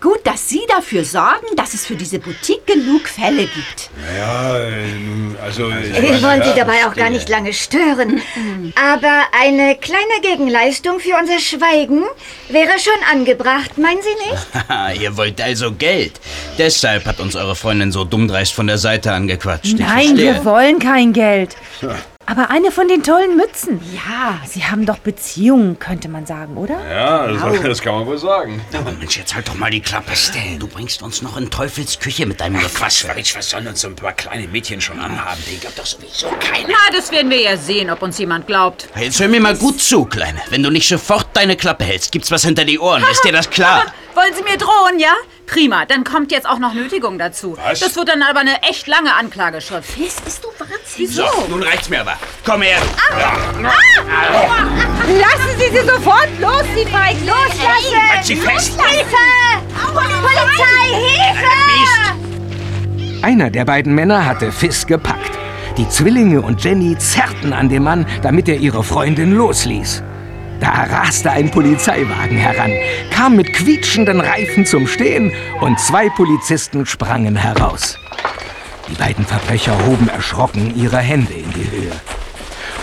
Gut, dass Sie dafür sorgen, dass es für diese Boutique genug Fälle gibt. Naja, äh, nun, also... Wir wollen Sie dabei auch gar nicht lange stören. Aber eine kleine Gegenleistung für unser Schweigen wäre schon angebracht, meinen Sie nicht? [laughs] Haha, ihr wollt also Geld. Deshalb hat uns eure Freundin so dummdreist von der Seite angequatscht. Ich Nein, verstehe. Wir wollen kein Geld. Aber eine von den tollen Mützen. Ja, Sie haben doch Beziehungen, könnte man sagen, oder? Ja, das, [laughs] das kann man wohl sagen. Aber Mensch, jetzt halt doch mal die Klappe. Du bringst uns noch in Teufels Küche mit deinem Gequatsche. Mensch, was sollen uns so ein paar kleine Mädchen schon anhaben? Den glaubt doch sowieso keiner. Na, das werden wir ja sehen, ob uns jemand glaubt. Jetzt hör mir mal gut zu, Kleine. Wenn du nicht sofort deine Klappe hältst, gibt's was hinter die Ohren. Ist dir das klar? Wollen Sie mir drohen, ja? Prima, dann kommt jetzt auch noch Nötigung dazu. Was? Das wird dann aber eine echt lange Anklageschrift. Fiss, bist du wahnsinnig? So, nun reicht's mir aber. Komm her. Lassen Sie sie sofort los, Sie Feigling! Loslassen! Halt sie fest. Hilfe! Polizei, Hilfe! Einer der beiden Männer hatte Fiss gepackt. Die Zwillinge und Jenny zerrten an dem Mann, damit er ihre Freundin losließ. Da raste ein Polizeiwagen heran, kam mit quietschenden Reifen zum Stehen und zwei Polizisten sprangen heraus. Die beiden Verbrecher hoben erschrocken ihre Hände in die Höhe.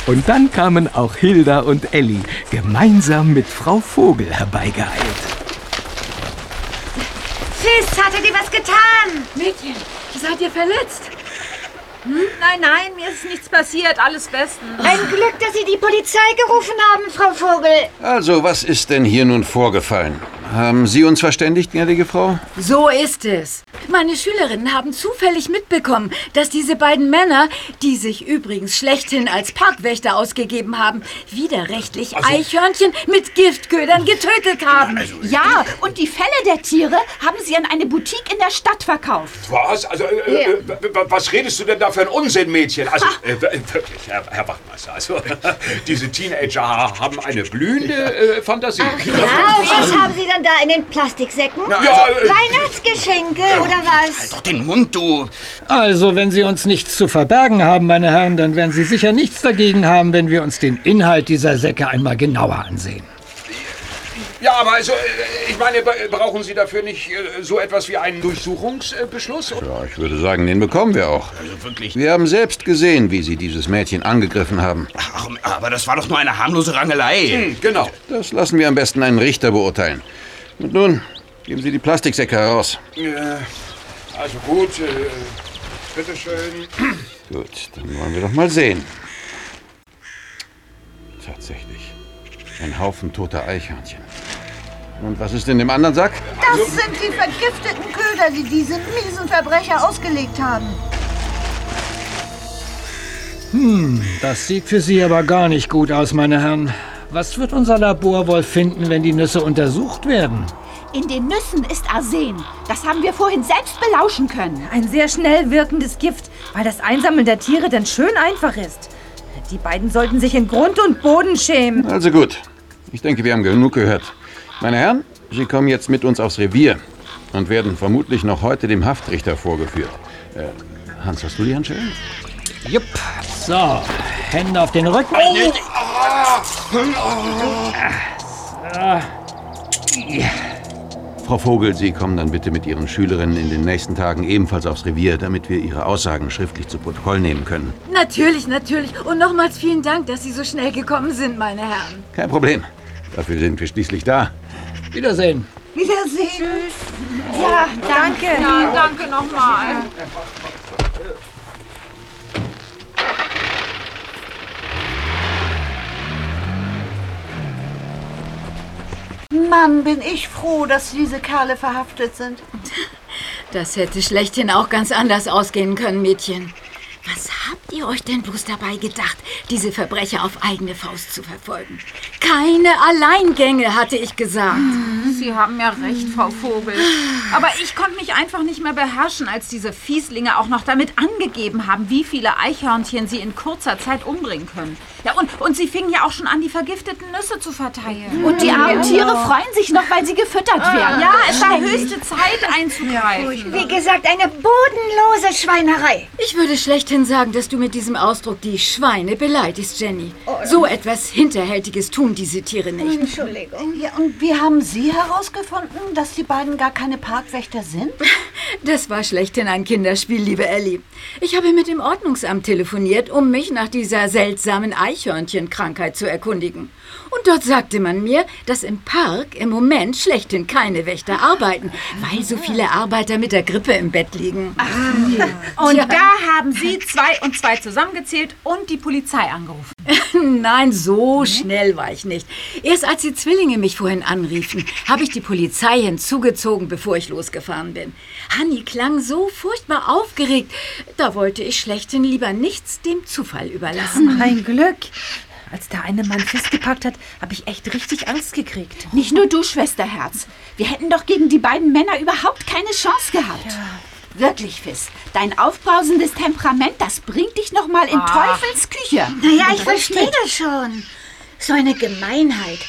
Und dann kamen auch Hilda und Elli gemeinsam mit Frau Vogel herbeigeeilt. Fiss, hat er dir was getan? Mädchen, seid ihr verletzt? Hm? Nein, nein, mir ist nichts passiert. Alles bestens. Ein Glück, dass Sie die Polizei gerufen haben, Frau Vogel. Also, was ist denn hier nun vorgefallen? Haben Sie uns verständigt, gnädige Frau? So ist es. Meine Schülerinnen haben zufällig mitbekommen, dass diese beiden Männer, die sich übrigens schlechthin als Parkwächter ausgegeben haben, widerrechtlich Eichhörnchen mit Giftködern getötet haben. Ja, und die Felle der Tiere haben sie an eine Boutique in der Stadt verkauft. Was? Also, äh, äh, w- w- was redest du denn da für ein Unsinn, Mädchen? Also, äh, wirklich, Herr, Herr Wachtmeister, also, [laughs] diese Teenager haben eine blühende äh, Fantasie. Ja, und was haben Sie dann da in den Plastiksäcken? Na, ja, äh, Weihnachtsgeschenke oder was? Doch den Mund, du. Also, wenn Sie uns nichts zu verbergen haben, meine Herren, dann werden Sie sicher nichts dagegen haben, wenn wir uns den Inhalt dieser Säcke einmal genauer ansehen. Ja, aber also, äh, ich meine, bra- brauchen Sie dafür nicht äh, so etwas wie einen Durchsuchungsbeschluss? Ja, ich würde sagen, den bekommen wir auch. Also wirklich. Wir haben selbst gesehen, wie Sie dieses Mädchen angegriffen haben. Ach, aber das war doch nur eine harmlose Rangelei. Hm, genau. Das lassen wir am besten einen Richter beurteilen. Und nun, geben Sie die Plastiksäcke heraus. Äh, also gut, äh, bitteschön. Gut, dann wollen wir doch mal sehen. Tatsächlich. Ein Haufen toter Eichhörnchen. Und was ist in dem anderen Sack? Das sind die vergifteten Köder, die diese miesen Verbrecher ausgelegt haben. Hm, das sieht für Sie aber gar nicht gut aus, meine Herren. Was wird unser Labor wohl finden, wenn die Nüsse untersucht werden? In den Nüssen ist Arsen. Das haben wir vorhin selbst belauschen können. Ein sehr schnell wirkendes Gift, weil das Einsammeln der Tiere dann schön einfach ist. Die beiden sollten sich in Grund und Boden schämen. Also gut. Ich denke, wir haben genug gehört. Meine Herren, Sie kommen jetzt mit uns aufs Revier und werden vermutlich noch heute dem Haftrichter vorgeführt. Äh, Hans, hast du die Handschellen? Jupp. So, Hände auf den Rücken. So. Frau Vogel, Sie kommen dann bitte mit Ihren Schülerinnen in den nächsten Tagen ebenfalls aufs Revier, damit wir Ihre Aussagen schriftlich zu Protokoll nehmen können. Natürlich, natürlich. Und nochmals vielen Dank, dass Sie so schnell gekommen sind, meine Herren. Kein Problem. Dafür sind wir schließlich da. Wiedersehen. Wiedersehen. Oh, Ja, danke. Ja, danke nochmal. Mann, bin ich froh, dass diese Kerle verhaftet sind. Das hätte schlechthin auch ganz anders ausgehen können, Mädchen. Was habt ihr euch denn bloß dabei gedacht, diese Verbrecher auf eigene Faust zu verfolgen? Keine Alleingänge, hatte ich gesagt. Sie haben ja recht, Frau Vogel. Aber ich konnte mich einfach nicht mehr beherrschen, als diese Fieslinge auch noch damit angegeben haben, wie viele Eichhörnchen sie in kurzer Zeit umbringen können. Ja, und, und sie fingen ja auch schon an, die vergifteten Nüsse zu verteilen. Und die armen Tiere freuen sich noch, weil sie gefüttert werden. Ja, es war höchste Zeit einzugreifen. Wie gesagt, eine bodenlose Schweinerei. Ich würde schlechthin sagen, dass du mit diesem Ausdruck die Schweine beleidigst, Jenny. So etwas Hinterhältiges tun diese Tiere nicht. Entschuldigung. Ja, und wie haben Sie herausgefunden, dass die beiden gar keine Parkwächter sind? [laughs] Das war schlechthin ein Kinderspiel, liebe Ellie. Ich habe mit dem Ordnungsamt telefoniert, um mich nach dieser seltsamen Eichhörnchenkrankheit zu erkundigen. Und dort sagte man mir, dass im Park im Moment schlechthin keine Wächter arbeiten, weil so viele Arbeiter mit der Grippe im Bett liegen. Und Tja. da haben Sie zwei und zwei zusammengezählt und die Polizei angerufen. [laughs] Nein, so schnell war ich nicht. Erst als die Zwillinge mich vorhin anriefen, habe ich die Polizei hinzugezogen, bevor ich losgefahren bin. Hanni klang so furchtbar aufgeregt. Da wollte ich schlechthin lieber nichts dem Zufall überlassen. Mein Glück. Als der eine Mann festgepackt hat, habe ich echt richtig Angst gekriegt. Nicht nur du, Schwesterherz. Wir hätten doch gegen die beiden Männer überhaupt keine Chance gehabt. Wirklich, Fiss. Dein aufbrausendes Temperament, das bringt dich noch mal in Ah. Teufels Küche. Naja, ich verstehe das schon. So eine Gemeinheit.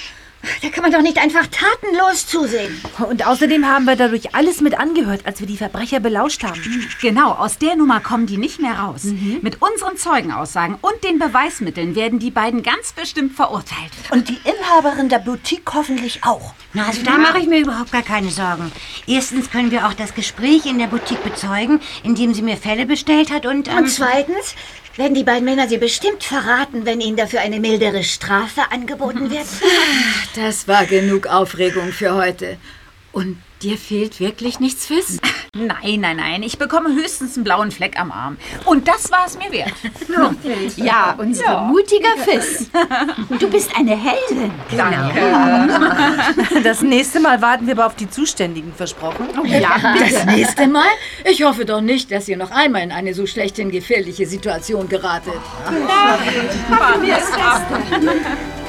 Da kann man doch nicht einfach tatenlos zusehen. Und außerdem haben wir dadurch alles mit angehört, als wir die Verbrecher belauscht haben. Genau, aus der Nummer kommen die nicht mehr raus. Mit unseren Zeugenaussagen und den Beweismitteln werden die beiden ganz bestimmt verurteilt. Und die Inhaberin der Boutique hoffentlich auch. Na, also da mache ich mir überhaupt gar keine Sorgen. Erstens können wir auch das Gespräch in der Boutique bezeugen, indem sie mir Fälle bestellt hat und... ähm, Und zweitens werden die beiden Männer sie bestimmt verraten, wenn ihnen dafür eine mildere Strafe angeboten wird. Das war genug Aufregung für heute. Und dir fehlt wirklich nichts, Fiss? [laughs] Nein, nein, nein. Ich bekomme höchstens einen blauen Fleck am Arm. Und das war es mir wert. [laughs] Ja, unsere mutige Fiss. Du bist eine Heldin. Das nächste Mal warten wir aber auf die Zuständigen, versprochen. Ja, das nächste Mal? Ich hoffe doch nicht, dass ihr noch einmal in eine so schlechthin gefährliche Situation geratet. War mir es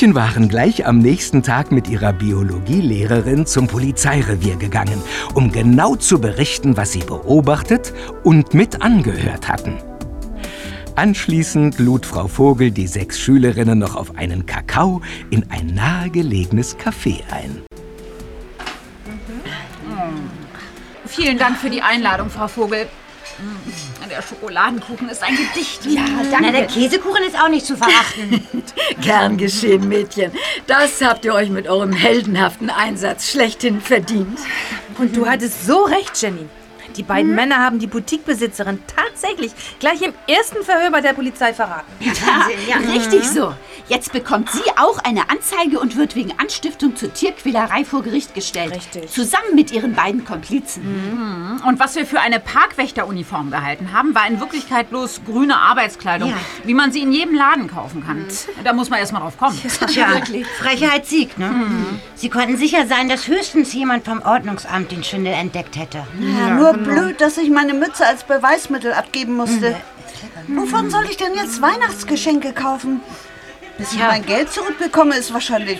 Mädchen waren gleich am nächsten Tag mit ihrer Biologielehrerin zum Polizeirevier gegangen, um genau zu berichten, was sie beobachtet und mit angehört hatten. Anschließend lud Frau Vogel die sechs Schülerinnen noch auf einen Kakao in ein nahegelegenes Café ein. Vielen Dank für die Einladung, Frau Vogel. Der Schokoladenkuchen ist ein Gedicht. Ja, Na, der Käsekuchen ist auch nicht zu verachten. [laughs] Gern geschehen, Mädchen. Das habt ihr euch mit eurem heldenhaften Einsatz schlechthin verdient. Und du hattest so recht, Jenny. Die beiden Männer haben die Boutiquebesitzerin tatsächlich gleich im ersten Verhör bei der Polizei verraten. Wahnsinn, ja, richtig so. Jetzt bekommt sie auch eine Anzeige und wird wegen Anstiftung zur Tierquälerei vor Gericht gestellt. Richtig. Zusammen mit ihren beiden Komplizen. Mhm. Und was wir für eine Parkwächteruniform gehalten haben, war in Wirklichkeit bloß grüne Arbeitskleidung, Ja. wie man sie in jedem Laden kaufen kann. Da muss man erst mal drauf kommen. Tja, Frechheit siegt, ne? Sie konnten sicher sein, dass höchstens jemand vom Ordnungsamt den Schwindel entdeckt hätte. Ja, nur blöd, dass ich meine Mütze als Beweismittel abgeben musste. Wovon soll ich denn jetzt Weihnachtsgeschenke kaufen? Bis ich mein Geld zurückbekomme, ist wahrscheinlich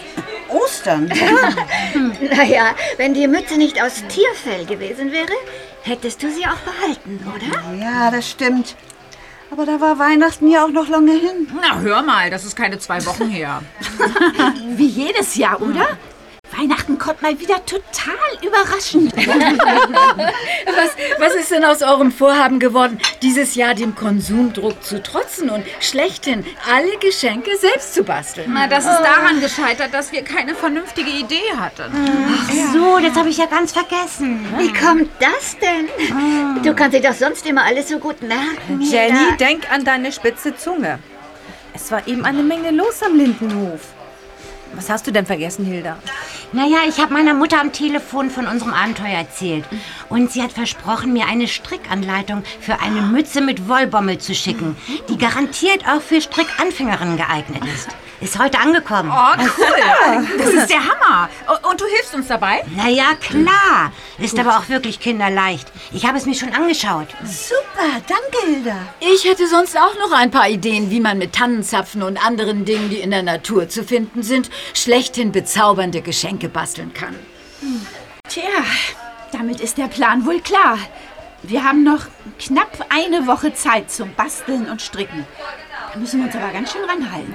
Ostern. [laughs] Naja, wenn die Mütze nicht aus Tierfell gewesen wäre, hättest du sie auch behalten, oder? Ja, das stimmt. Aber da war Weihnachten ja auch noch lange hin. Na, hör mal, das ist keine zwei Wochen her. [laughs] Wie jedes Jahr, oder? Weihnachten kommt mal wieder total überraschend. [laughs] Was, was ist denn aus eurem Vorhaben geworden, dieses Jahr dem Konsumdruck zu trotzen und schlechthin alle Geschenke selbst zu basteln? Na, das ist daran gescheitert, dass wir keine vernünftige Idee hatten. Ach so, das habe ich ja ganz vergessen. Wie kommt das denn? Du kannst dir doch sonst immer alles so gut merken. Jenny, denk an deine spitze Zunge. Es war eben eine Menge los am Lindenhof. Was hast du denn vergessen, Hilda? Naja, ich habe meiner Mutter am Telefon von unserem Abenteuer erzählt. Und sie hat versprochen, mir eine Strickanleitung für eine Mütze mit Wollbommel zu schicken, die garantiert auch für Strickanfängerinnen geeignet ist. Ist heute angekommen. Oh, cool. Das ist der Hammer. Und du hilfst uns dabei? Naja, klar. Ist aber auch wirklich kinderleicht. Ich habe es mir schon angeschaut. Super, danke, Hilda. Ich hätte sonst auch noch ein paar Ideen, wie man mit Tannenzapfen und anderen Dingen, die in der Natur zu finden sind, schlechthin bezaubernde Geschenke basteln kann. Tja, damit ist der Plan wohl klar. Wir haben noch knapp eine Woche Zeit zum Basteln und Stricken. Da müssen wir uns aber ganz schön ranhalten.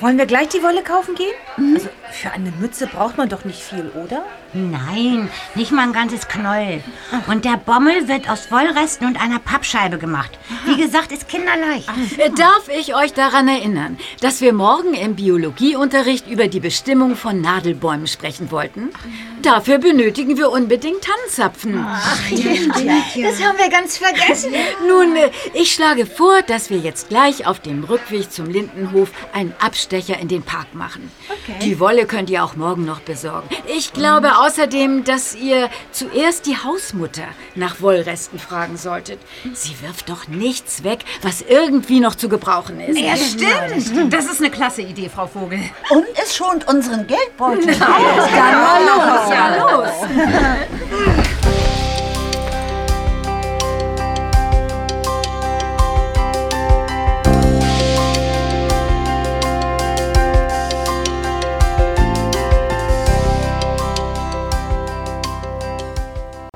Wollen wir gleich die Wolle kaufen gehen? Also für eine Mütze braucht man doch nicht viel, oder? Nein, nicht mal ein ganzes Knäuel. Und der Bommel wird aus Wollresten und einer Pappscheibe gemacht. Wie gesagt, ist kinderleicht. Darf ich euch daran erinnern, dass wir morgen im Biologieunterricht über die Bestimmung von Nadelbäumen sprechen wollten? Dafür benötigen wir unbedingt Tannenzapfen. Das haben wir ganz vergessen. [laughs] Nun, äh, ich schlage vor, dass wir jetzt gleich auf dem Rückweg zum Lindenhof einen Abstecher in den Park machen. Die Wolle könnt ihr auch morgen noch besorgen. Ich glaube außerdem, dass ihr zuerst die Hausmutter nach Wollresten fragen solltet. Sie wirft doch nichts weg, was irgendwie noch zu gebrauchen ist. Ja, stimmt. Das ist eine klasse Idee, Frau Vogel. Und es schont unseren Geldbeutel. [laughs] Dann mal los. Ja, los. [laughs]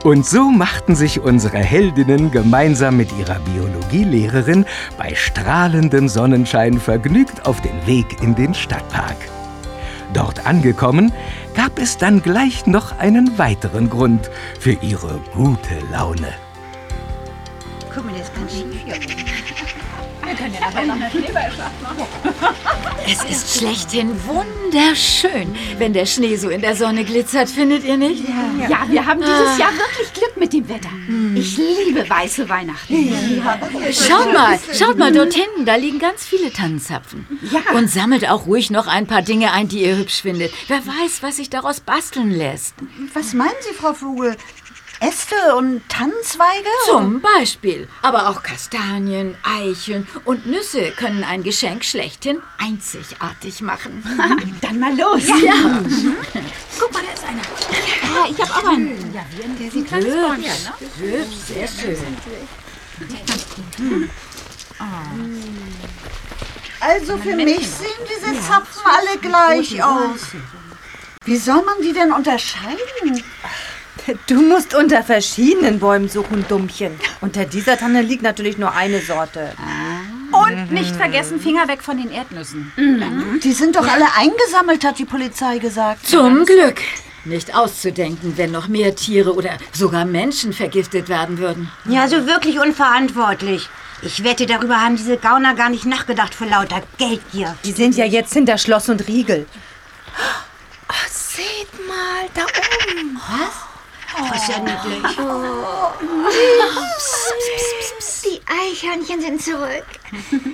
Und so machten sich unsere Heldinnen gemeinsam mit ihrer Biologielehrerin bei strahlendem Sonnenschein vergnügt auf den Weg in den Stadtpark. Dort angekommen, gab es dann gleich noch einen weiteren Grund für ihre gute Laune. Guck mal, das kann schief hier. Wir können ja nachher noch eine Schneeballschlacht machen. [laughs] Es ist schlechthin wunderschön, wenn der Schnee so in der Sonne glitzert, findet ihr nicht? Ja, wir haben dieses Jahr wirklich Glück mit dem Wetter. Ich liebe weiße Weihnachten. Schaut mal, schaut mal dort hinten, da liegen ganz viele Tannenzapfen. Ja. Und sammelt auch ruhig noch ein paar Dinge ein, die ihr hübsch findet. Wer weiß, was sich daraus basteln lässt. Was meinen Sie, Frau Vogel? Äste und Tannenzweige? Zum Beispiel. Aber auch Kastanien, Eicheln und Nüsse können ein Geschenk schlechthin einzigartig machen. [laughs] Dann mal los. Ja. Guck mal, da ist einer. Ja, ich habe auch einen. Ja, ein kleines Hübsch, Bäumchen, ne? sehr schön. Also für mich sehen diese Zapfen alle gleich aus. Wie soll man die denn unterscheiden? Du musst unter verschiedenen Bäumen suchen, Dummchen. Unter dieser Tanne liegt natürlich nur eine Sorte. Und nicht vergessen, Finger weg von den Erdnüssen. Die sind doch alle eingesammelt, hat die Polizei gesagt. Zum Glück. Nicht auszudenken, wenn noch mehr Tiere oder sogar Menschen vergiftet werden würden. Ja, so wirklich unverantwortlich. Ich wette, darüber haben diese Gauner gar nicht nachgedacht vor lauter Geldgier. Die sind ja jetzt hinter Schloss und Riegel. Oh, seht mal, da oben. Was? Oh, ist ja niedlich. Die Eichhörnchen sind zurück.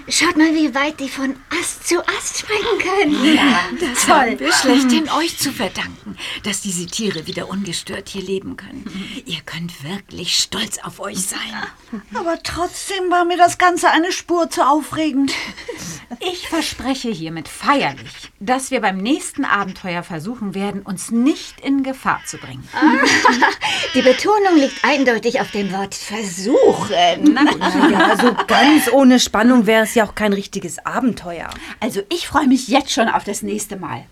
Schaut mal, wie weit die von Ast zu Ast springen können. Ja, das haben wir schlechthin euch zu verdanken, dass diese Tiere wieder ungestört hier leben können. Ihr könnt wirklich stolz auf euch sein. Aber trotzdem war mir das Ganze eine Spur zu aufregend. Ich verspreche hiermit feierlich, dass wir beim nächsten Abenteuer versuchen werden, uns nicht in Gefahr zu bringen. [laughs] Die Betonung liegt eindeutig auf dem Wort versuchen. Na gut. Ja, so ganz ohne Spannung wäre es ja auch kein richtiges Abenteuer. Also ich freue mich jetzt schon auf das nächste Mal.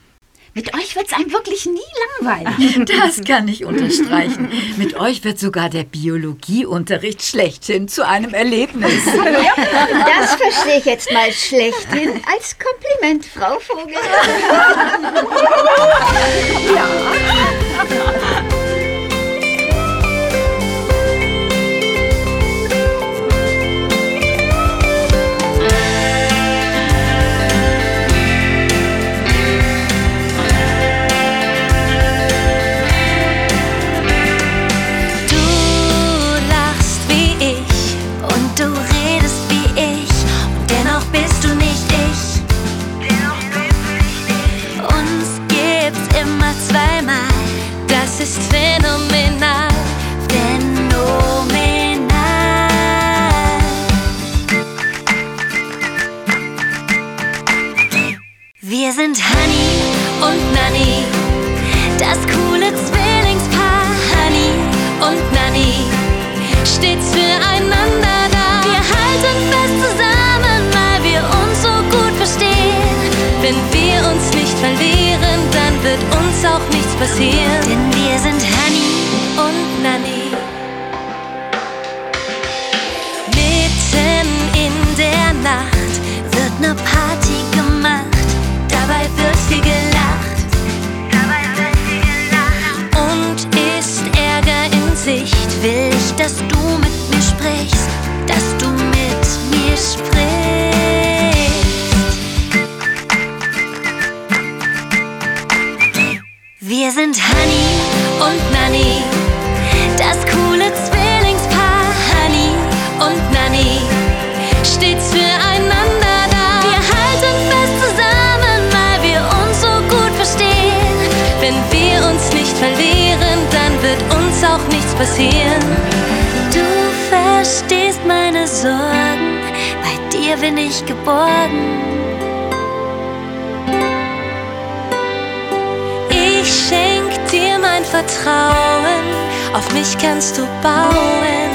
Mit euch wird es einem wirklich nie langweilig. [laughs] Das kann ich unterstreichen. Mit euch wird sogar der Biologieunterricht schlechthin zu einem Erlebnis. [laughs] Das verstehe ich jetzt mal schlechthin als Kompliment, Frau Vogel. [laughs] Du ist phänomenal, phänomenal. Wir sind Honey und Nanny, das coole Zwillingspaar. Honey und Nanny, stets füreinander da. Wir halten fest zusammen, weil wir uns so gut verstehen. Wenn wir uns nicht verlieren, dann wird uns auch nichts passieren. Denn geborgen. Ich schenk dir mein Vertrauen, auf mich kannst du bauen.